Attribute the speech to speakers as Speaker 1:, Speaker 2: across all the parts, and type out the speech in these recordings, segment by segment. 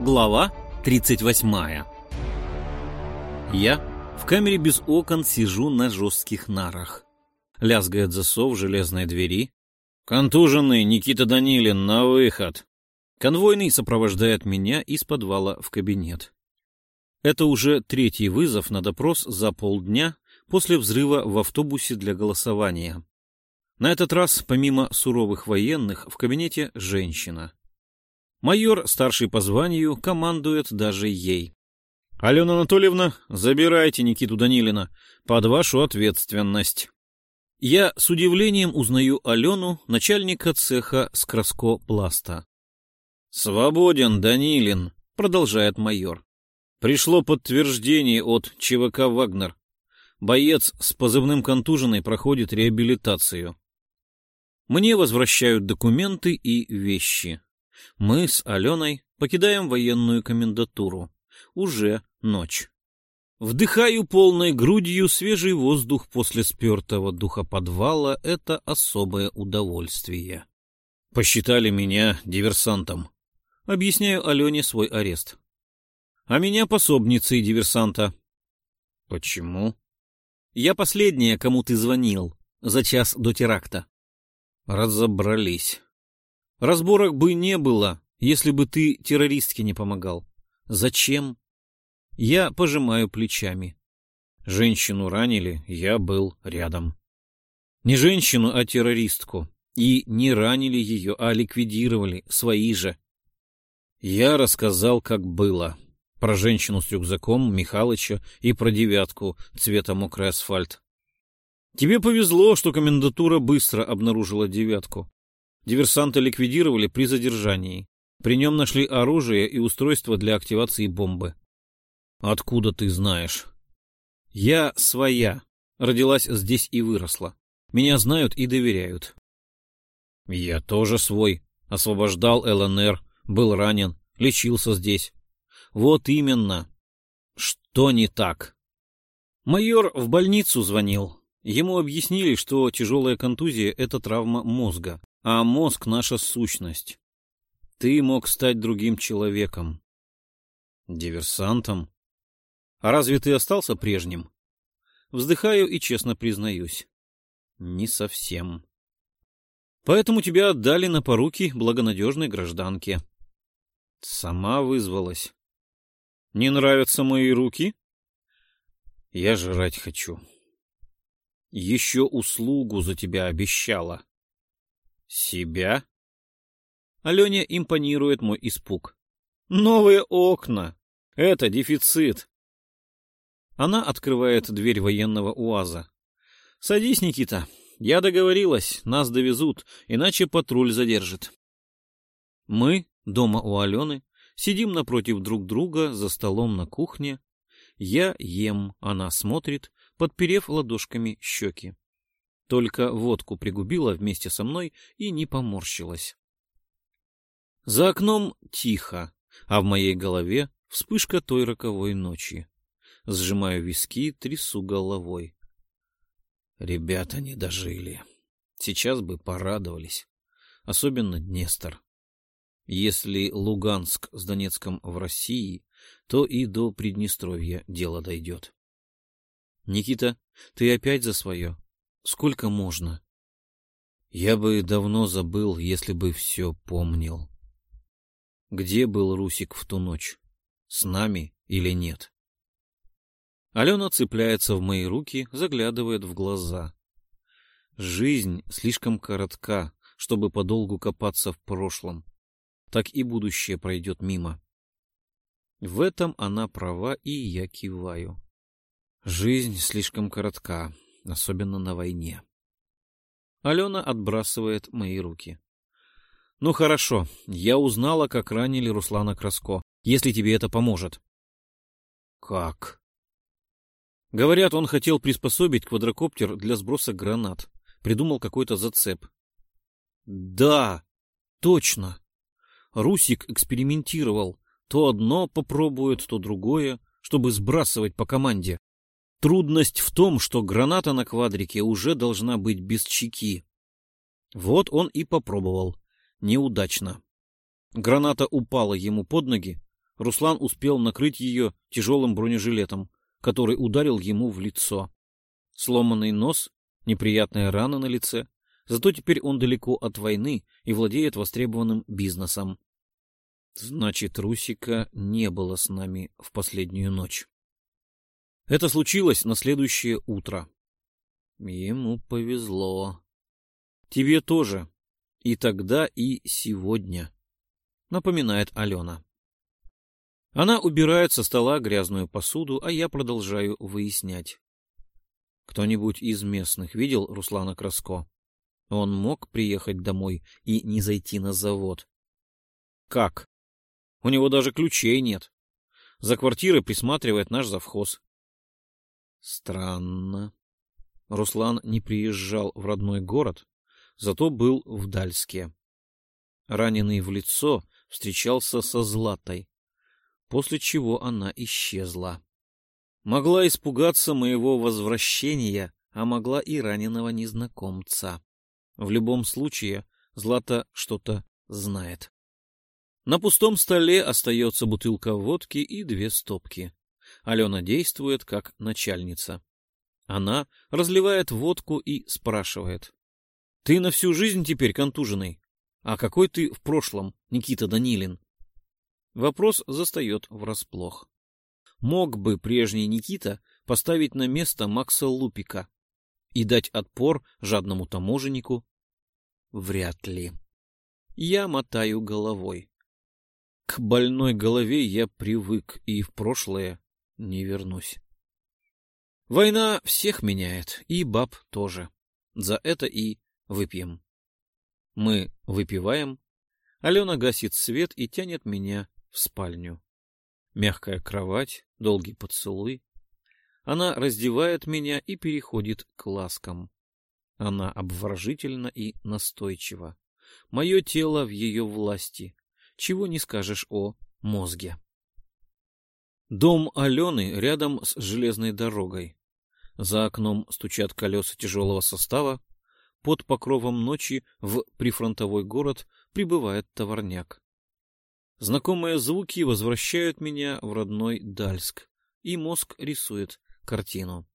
Speaker 1: Глава 38 Я в камере без окон сижу на жестких нарах. Лязгает засов железной двери. «Контуженный Никита Данилин, на выход!» Конвойный сопровождает меня из подвала в кабинет. Это уже третий вызов на допрос за полдня после взрыва в автобусе для голосования. На этот раз, помимо суровых военных, в кабинете женщина. Майор, старший по званию, командует даже ей. «Алена Анатольевна, забирайте Никиту Данилина под вашу ответственность». Я с удивлением узнаю Алену, начальника цеха Скраско-Пласта. «Свободен, Данилин», — продолжает майор. «Пришло подтверждение от ЧВК «Вагнер». Боец с позывным контуженной проходит реабилитацию. Мне возвращают документы и вещи. Мы с Аленой покидаем военную комендатуру. Уже ночь. Вдыхаю полной грудью свежий воздух после спертого духа подвала. Это особое удовольствие. Посчитали меня диверсантом. Объясняю Алене свой арест. А меня пособницей диверсанта. Почему? Я последняя, кому ты звонил, за час до теракта. Разобрались. Разборок бы не было, если бы ты террористке не помогал. Зачем? Я пожимаю плечами. Женщину ранили, я был рядом. Не женщину, а террористку. И не ранили ее, а ликвидировали, свои же. Я рассказал, как было. Про женщину с рюкзаком Михалыча и про девятку цвета мокрый асфальт. Тебе повезло, что комендатура быстро обнаружила девятку. Диверсанта ликвидировали при задержании. При нем нашли оружие и устройство для активации бомбы. Откуда ты знаешь? Я своя. Родилась здесь и выросла. Меня знают и доверяют. Я тоже свой. Освобождал ЛНР, был ранен, лечился здесь. Вот именно. Что не так? Майор в больницу звонил. Ему объяснили, что тяжелая контузия — это травма мозга а мозг — наша сущность. Ты мог стать другим человеком. Диверсантом? А разве ты остался прежним? Вздыхаю и честно признаюсь. Не совсем. Поэтому тебя отдали на поруки благонадежной гражданке. Сама вызвалась. Не нравятся мои руки? Я жрать хочу. Еще услугу за тебя обещала. Себя? Алене импонирует мой испуг. Новые окна. Это дефицит. Она открывает дверь военного УАЗа. Садись, Никита. Я договорилась, нас довезут, иначе патруль задержит. Мы, дома у Алены, сидим напротив друг друга за столом на кухне. Я ем, она смотрит, подперев ладошками щеки. Только водку пригубила вместе со мной и не поморщилась. За окном тихо, а в моей голове вспышка той роковой ночи. Сжимаю виски, трясу головой. Ребята не дожили. Сейчас бы порадовались. Особенно Днестр. Если Луганск с Донецком в России, то и до Приднестровья дело дойдет. Никита, ты опять за свое? Сколько можно? Я бы давно забыл, если бы все помнил. Где был Русик в ту ночь? С нами или нет? Алена цепляется в мои руки, заглядывает в глаза. Жизнь слишком коротка, чтобы подолгу копаться в прошлом. Так и будущее пройдет мимо. В этом она права, и я киваю. Жизнь слишком коротка особенно на войне. Алена отбрасывает мои руки. Ну хорошо, я узнала, как ранили Руслана Краско, если тебе это поможет. Как? Говорят, он хотел приспособить квадрокоптер для сброса гранат. Придумал какой-то зацеп. Да, точно. Русик экспериментировал. То одно попробует, то другое, чтобы сбрасывать по команде. Трудность в том, что граната на квадрике уже должна быть без чеки. Вот он и попробовал. Неудачно. Граната упала ему под ноги. Руслан успел накрыть ее тяжелым бронежилетом, который ударил ему в лицо. Сломанный нос, неприятная рана на лице. Зато теперь он далеко от войны и владеет востребованным бизнесом. Значит, Русика не было с нами в последнюю ночь. Это случилось на следующее утро. Ему повезло. Тебе тоже. И тогда, и сегодня. Напоминает Алена. Она убирает со стола грязную посуду, а я продолжаю выяснять. Кто-нибудь из местных видел Руслана Краско? Он мог приехать домой и не зайти на завод. Как? У него даже ключей нет. За квартирой присматривает наш завхоз. Странно. Руслан не приезжал в родной город, зато был в Дальске. Раненый в лицо встречался со Златой, после чего она исчезла. Могла испугаться моего возвращения, а могла и раненого незнакомца. В любом случае, Злата что-то знает. На пустом столе остается бутылка водки и две стопки. Алена действует как начальница. Она разливает водку и спрашивает. — Ты на всю жизнь теперь контуженный? А какой ты в прошлом, Никита Данилин? Вопрос застает врасплох. Мог бы прежний Никита поставить на место Макса Лупика и дать отпор жадному таможеннику? Вряд ли. Я мотаю головой. К больной голове я привык и в прошлое не вернусь. Война всех меняет, и баб тоже. За это и выпьем. Мы выпиваем. Алена гасит свет и тянет меня в спальню. Мягкая кровать, долгий поцелуй. Она раздевает меня и переходит к ласкам. Она обворожительна и настойчива. Мое тело в ее власти. Чего не скажешь о мозге. Дом Алены рядом с железной дорогой. За окном стучат колеса тяжелого состава. Под покровом ночи в прифронтовой город прибывает товарняк. Знакомые звуки возвращают меня в родной Дальск, и мозг рисует картину.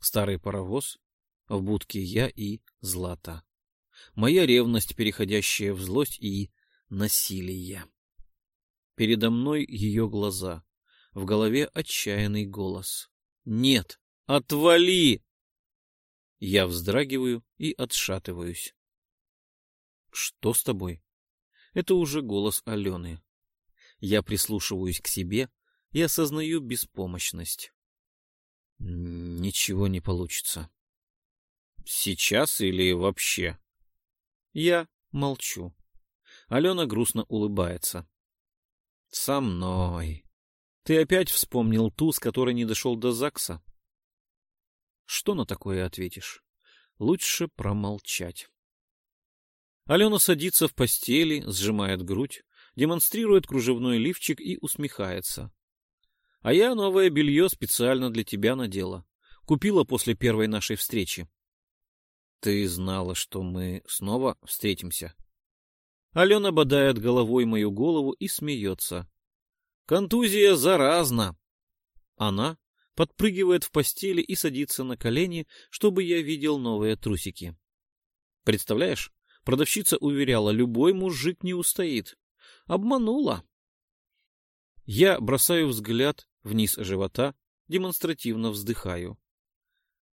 Speaker 1: Старый паровоз, в будке я и Злата. Моя ревность, переходящая в злость и насилие. Передо мной ее глаза, в голове отчаянный голос. «Нет! Отвали!» Я вздрагиваю и отшатываюсь. «Что с тобой?» Это уже голос Алены. Я прислушиваюсь к себе и осознаю беспомощность. Ничего не получится. Сейчас или вообще? Я молчу. Алена грустно улыбается. Со мной. Ты опять вспомнил ту, с которой не дошел до ЗАГСа? Что на такое ответишь? Лучше промолчать. Алена садится в постели, сжимает грудь, демонстрирует кружевной лифчик и усмехается. А я новое белье специально для тебя надела. Купила после первой нашей встречи. Ты знала, что мы снова встретимся? Алена бодает головой мою голову и смеется. Контузия заразна. Она подпрыгивает в постели и садится на колени, чтобы я видел новые трусики. Представляешь, продавщица уверяла, любой мужик не устоит. Обманула. Я бросаю взгляд вниз живота, демонстративно вздыхаю.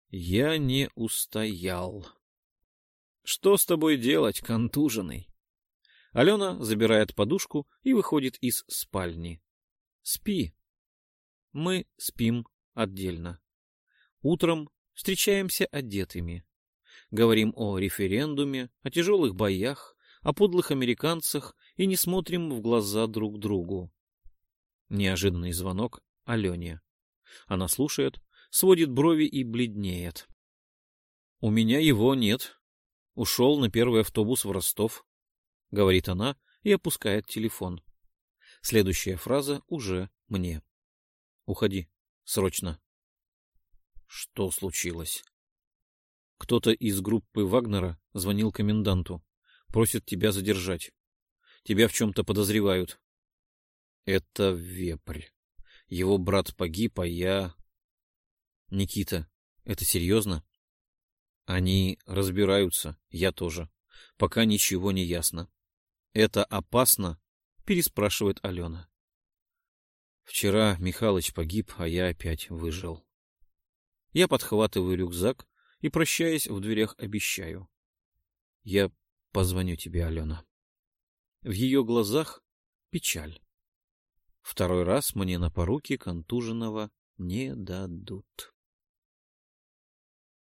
Speaker 1: Я не устоял. Что с тобой делать, контуженный? Алена забирает подушку и выходит из спальни. Спи. Мы спим отдельно. Утром встречаемся одетыми. Говорим о референдуме, о тяжелых боях, о подлых американцах и не смотрим в глаза друг другу. Неожиданный звонок Алене. Она слушает, сводит брови и бледнеет. «У меня его нет. Ушел на первый автобус в Ростов», — говорит она и опускает телефон. Следующая фраза уже мне. Уходи. Срочно. Что случилось? Кто-то из группы Вагнера звонил коменданту. Просит тебя задержать. Тебя в чем-то подозревают. Это вепрь. Его брат погиб, а я... Никита, это серьезно? Они разбираются, я тоже. Пока ничего не ясно. Это опасно? Переспрашивает Алена. Вчера Михалыч погиб, а я опять выжил. Я подхватываю рюкзак и, прощаясь, в дверях обещаю. Я позвоню тебе, Алена. В ее глазах печаль. Второй раз мне на поруки контуженного не дадут.